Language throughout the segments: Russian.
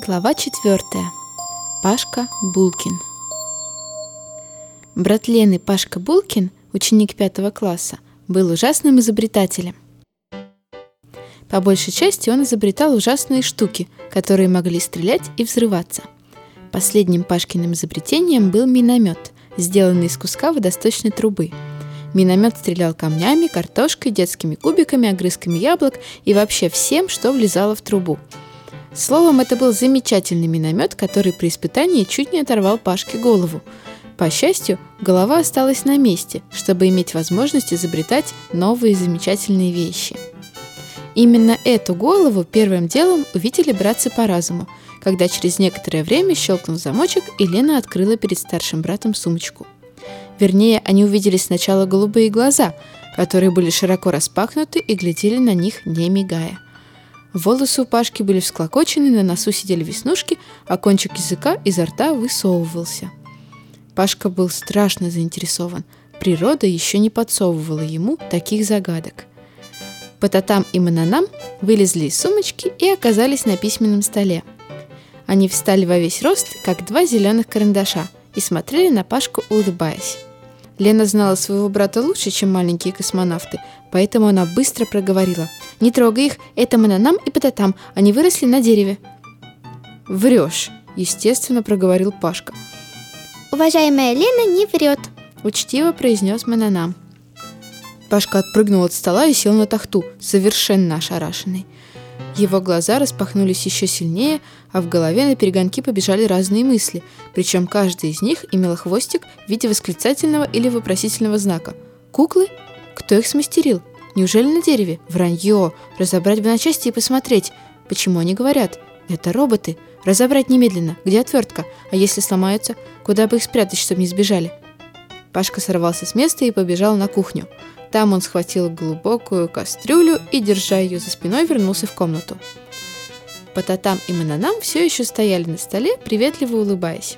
Глава четвертая. Пашка Булкин. Брат Лены Пашка Булкин, ученик пятого класса, был ужасным изобретателем. По большей части он изобретал ужасные штуки, которые могли стрелять и взрываться. Последним Пашкиным изобретением был миномет, сделанный из куска водосточной трубы. Миномет стрелял камнями, картошкой, детскими кубиками, огрызками яблок и вообще всем, что влезало в трубу – Словом, это был замечательный миномет, который при испытании чуть не оторвал Пашке голову. По счастью, голова осталась на месте, чтобы иметь возможность изобретать новые замечательные вещи. Именно эту голову первым делом увидели братцы по разуму, когда через некоторое время щелкнул замочек, и Лена открыла перед старшим братом сумочку. Вернее, они увидели сначала голубые глаза, которые были широко распахнуты и глядели на них, не мигая – Волосы у Пашки были всклокочены, на носу сидели веснушки, а кончик языка изо рта высовывался. Пашка был страшно заинтересован. Природа еще не подсовывала ему таких загадок. Пататам и Мананам вылезли из сумочки и оказались на письменном столе. Они встали во весь рост, как два зеленых карандаша, и смотрели на Пашку, улыбаясь. Лена знала своего брата лучше, чем маленькие космонавты, поэтому она быстро проговорила. «Не трогай их, это мананам и пататам, они выросли на дереве». «Врешь», — естественно проговорил Пашка. «Уважаемая Лена не врет», — учтиво произнес мананам. Пашка отпрыгнул от стола и сел на тахту, совершенно ошарашенный. Его глаза распахнулись еще сильнее, а в голове на перегонки побежали разные мысли, причем каждый из них имел хвостик в виде восклицательного или вопросительного знака. Куклы? Кто их смастерил? Неужели на дереве? Вранье! Разобрать бы на части и посмотреть. Почему они говорят? Это роботы. Разобрать немедленно. Где отвертка? А если сломаются? Куда бы их спрятать, чтобы не сбежали? Пашка сорвался с места и побежал на кухню. Там он схватил глубокую кастрюлю и, держа ее за спиной, вернулся в комнату. Пататам и Мананам все еще стояли на столе, приветливо улыбаясь.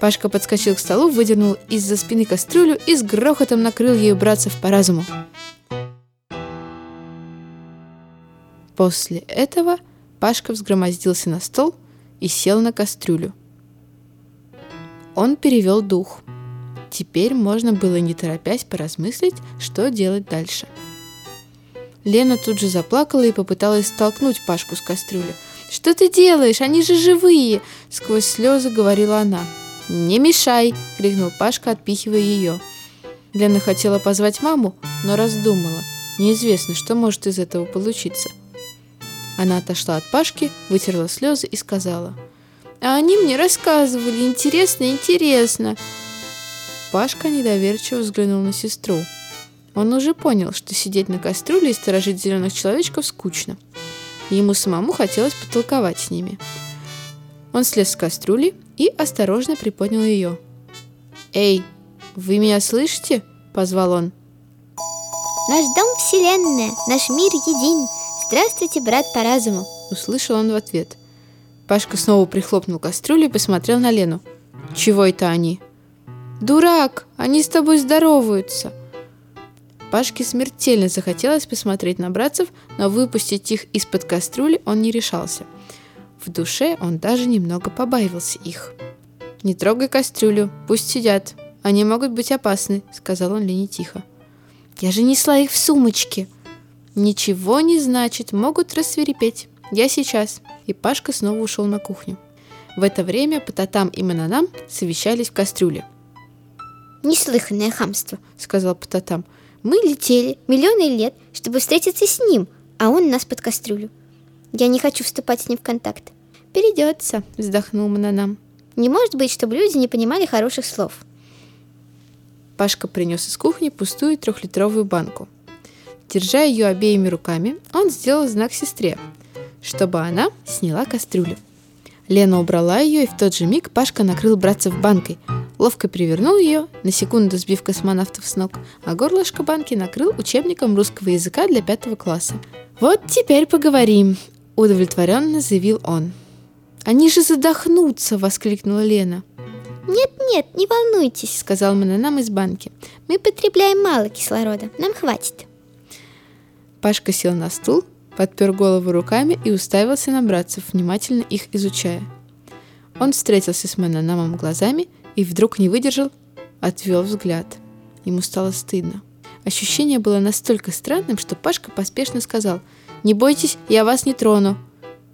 Пашка подскочил к столу, выдернул из-за спины кастрюлю и с грохотом накрыл ею братцев по разуму. После этого Пашка взгромоздился на стол и сел на кастрюлю. Он перевел дух – Теперь можно было не торопясь поразмыслить, что делать дальше. Лена тут же заплакала и попыталась столкнуть Пашку с кастрюли. «Что ты делаешь? Они же живые!» — сквозь слезы говорила она. «Не мешай!» — крикнул Пашка, отпихивая ее. Лена хотела позвать маму, но раздумала. Неизвестно, что может из этого получиться. Она отошла от Пашки, вытерла слезы и сказала. «А они мне рассказывали, интересно, интересно!» Пашка недоверчиво взглянул на сестру. Он уже понял, что сидеть на кастрюле и сторожить зеленых человечков скучно. Ему самому хотелось потолковать с ними. Он слез с кастрюли и осторожно приподнял ее. «Эй, вы меня слышите?» – позвал он. «Наш дом – вселенная, наш мир един. Здравствуйте, брат по разуму!» – услышал он в ответ. Пашка снова прихлопнул кастрюлю и посмотрел на Лену. «Чего это они?» «Дурак! Они с тобой здороваются!» Пашке смертельно захотелось посмотреть на братцев, но выпустить их из-под кастрюли он не решался. В душе он даже немного побаивался их. «Не трогай кастрюлю, пусть сидят. Они могут быть опасны», — сказал он Лене тихо. «Я же несла их в сумочке». «Ничего не значит, могут рассверепеть. Я сейчас». И Пашка снова ушел на кухню. В это время Пататам и Мананам совещались в кастрюле. «Неслыханное хамство», — сказал Пататам. «Мы летели миллионы лет, чтобы встретиться с ним, а он нас под кастрюлю. Я не хочу вступать с ним в контакт». «Перейдется», — вздохнул Мананам. «Не может быть, чтобы люди не понимали хороших слов». Пашка принес из кухни пустую трехлитровую банку. Держа ее обеими руками, он сделал знак сестре, чтобы она сняла кастрюлю. Лена убрала ее, и в тот же миг Пашка накрыл братцев банкой, ловко перевернул ее, на секунду сбив космонавтов с ног, а горлышко банки накрыл учебником русского языка для пятого класса. «Вот теперь поговорим», — удовлетворенно заявил он. «Они же задохнутся!» — воскликнула Лена. «Нет-нет, не волнуйтесь», — сказал Мананам из банки. «Мы потребляем мало кислорода, нам хватит». Пашка сел на стул, подпер голову руками и уставился на братцев, внимательно их изучая. Он встретился с Мананамом глазами и вдруг не выдержал, отвел взгляд. Ему стало стыдно. Ощущение было настолько странным, что Пашка поспешно сказал «Не бойтесь, я вас не трону».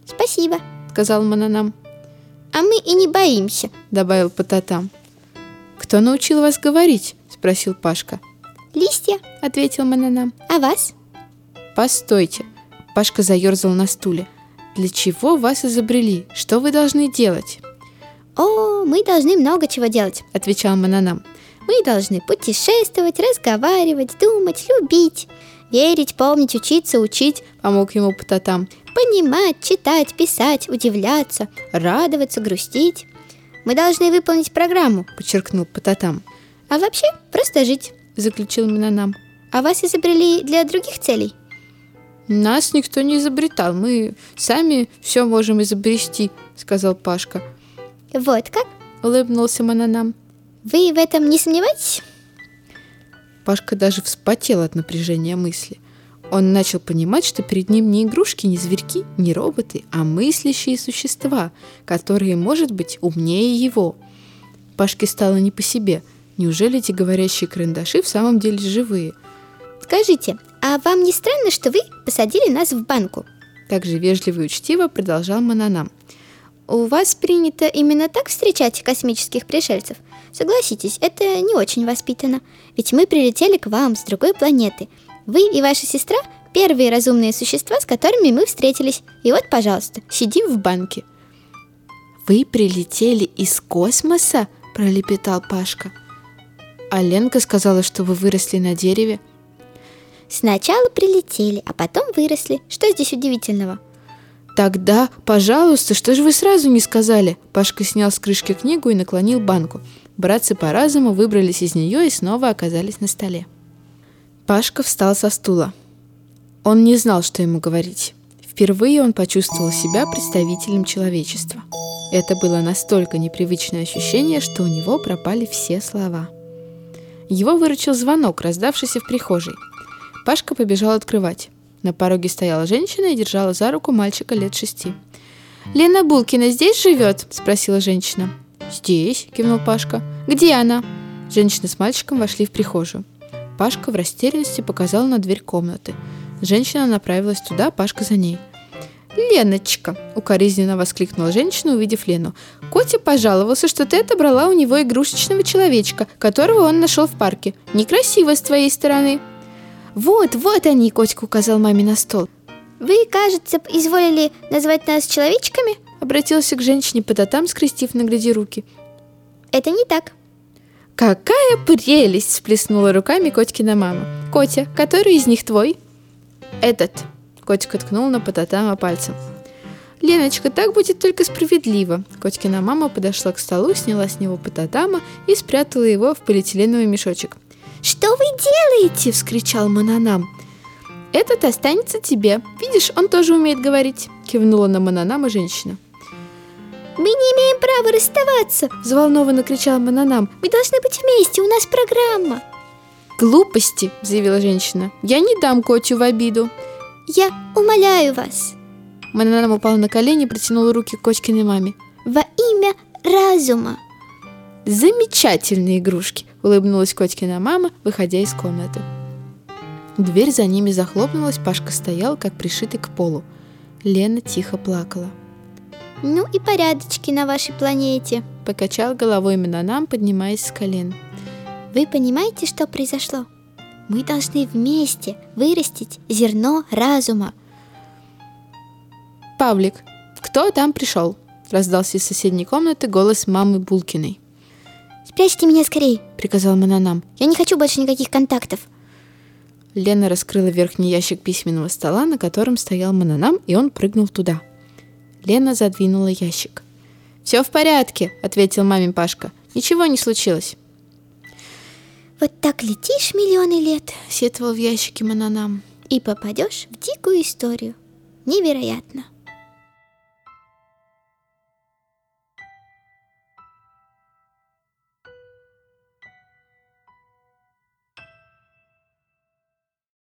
«Спасибо», — сказал Мананам. «А мы и не боимся», — добавил Пататам. «Кто научил вас говорить?» — спросил Пашка. «Листья», — ответил Мананам. «А вас?» «Постойте». Пашка заерзал на стуле. «Для чего вас изобрели? Что вы должны делать?» «О, мы должны много чего делать», — отвечал Мананам. «Мы должны путешествовать, разговаривать, думать, любить, верить, помнить, учиться, учить», — помог ему Пататам. «Понимать, читать, писать, удивляться, радоваться, грустить». Мы должны выполнить программу, подчеркнул Пататам. А вообще, просто жить, заключил Минанам. А вас изобрели для других целей? Нас никто не изобретал, мы сами все можем изобрести, сказал Пашка. Вот как? Улыбнулся Мананам. Вы в этом не сомневаетесь? Пашка даже вспотел от напряжения мысли. Он начал понимать, что перед ним не игрушки, не зверьки, не роботы, а мыслящие существа, которые, может быть, умнее его. Пашке стало не по себе. Неужели эти говорящие карандаши в самом деле живые? Скажите, а вам не странно, что вы посадили нас в банку? Так же вежливо и учтиво продолжал Мананам. У вас принято именно так встречать космических пришельцев? Согласитесь, это не очень воспитанно. Ведь мы прилетели к вам с другой планеты – вы и ваша сестра – первые разумные существа, с которыми мы встретились. И вот, пожалуйста, сидим в банке». «Вы прилетели из космоса?» – пролепетал Пашка. «А Ленка сказала, что вы выросли на дереве». «Сначала прилетели, а потом выросли. Что здесь удивительного?» «Тогда, пожалуйста, что же вы сразу не сказали?» Пашка снял с крышки книгу и наклонил банку. Братцы по разуму выбрались из нее и снова оказались на столе. Пашка встал со стула. Он не знал, что ему говорить. Впервые он почувствовал себя представителем человечества. Это было настолько непривычное ощущение, что у него пропали все слова. Его выручил звонок, раздавшийся в прихожей. Пашка побежал открывать. На пороге стояла женщина и держала за руку мальчика лет шести. «Лена Булкина здесь живет?» – спросила женщина. «Здесь», – кивнул Пашка. «Где она?» Женщина с мальчиком вошли в прихожую. Пашка в растерянности показал на дверь комнаты. Женщина направилась туда, Пашка за ней. «Леночка!» – укоризненно воскликнула женщина, увидев Лену. «Котя пожаловался, что ты отобрала у него игрушечного человечка, которого он нашел в парке. Некрасиво с твоей стороны». «Вот, вот они!» – Котик указал маме на стол. «Вы, кажется, изволили назвать нас человечками?» – обратился к женщине по татам, скрестив на груди руки. «Это не так», «Какая прелесть!» – всплеснула руками Котькина мама. «Котя, который из них твой?» «Этот!» – Котик ткнул на Пататама пальцем. «Леночка, так будет только справедливо!» Котькина мама подошла к столу, сняла с него Пататама и спрятала его в полиэтиленовый мешочек. «Что вы делаете?» – вскричал Мананам. «Этот останется тебе. Видишь, он тоже умеет говорить!» – кивнула на Мананама женщина. Мы не имеем права расставаться!» – взволнованно кричал Мананам. «Мы должны быть вместе, у нас программа!» «Глупости!» – заявила женщина. «Я не дам Котю в обиду!» «Я умоляю вас!» Мананам упал на колени и протянул руки к Котькиной маме. «Во имя разума!» «Замечательные игрушки!» – улыбнулась Котькина мама, выходя из комнаты. Дверь за ними захлопнулась, Пашка стоял, как пришитый к полу. Лена тихо плакала. «Ну и порядочки на вашей планете», — покачал головой Минонам, поднимаясь с колен. «Вы понимаете, что произошло? Мы должны вместе вырастить зерно разума». «Павлик, кто там пришел?» — раздался из соседней комнаты голос мамы Булкиной. «Спрячьте меня скорее», — приказал Мананам. «Я не хочу больше никаких контактов». Лена раскрыла верхний ящик письменного стола, на котором стоял Мананам, и он прыгнул туда — Лена задвинула ящик. «Все в порядке», — ответил мамин Пашка. «Ничего не случилось». «Вот так летишь миллионы лет», — сетовал в ящике Мананам. «И попадешь в дикую историю. Невероятно».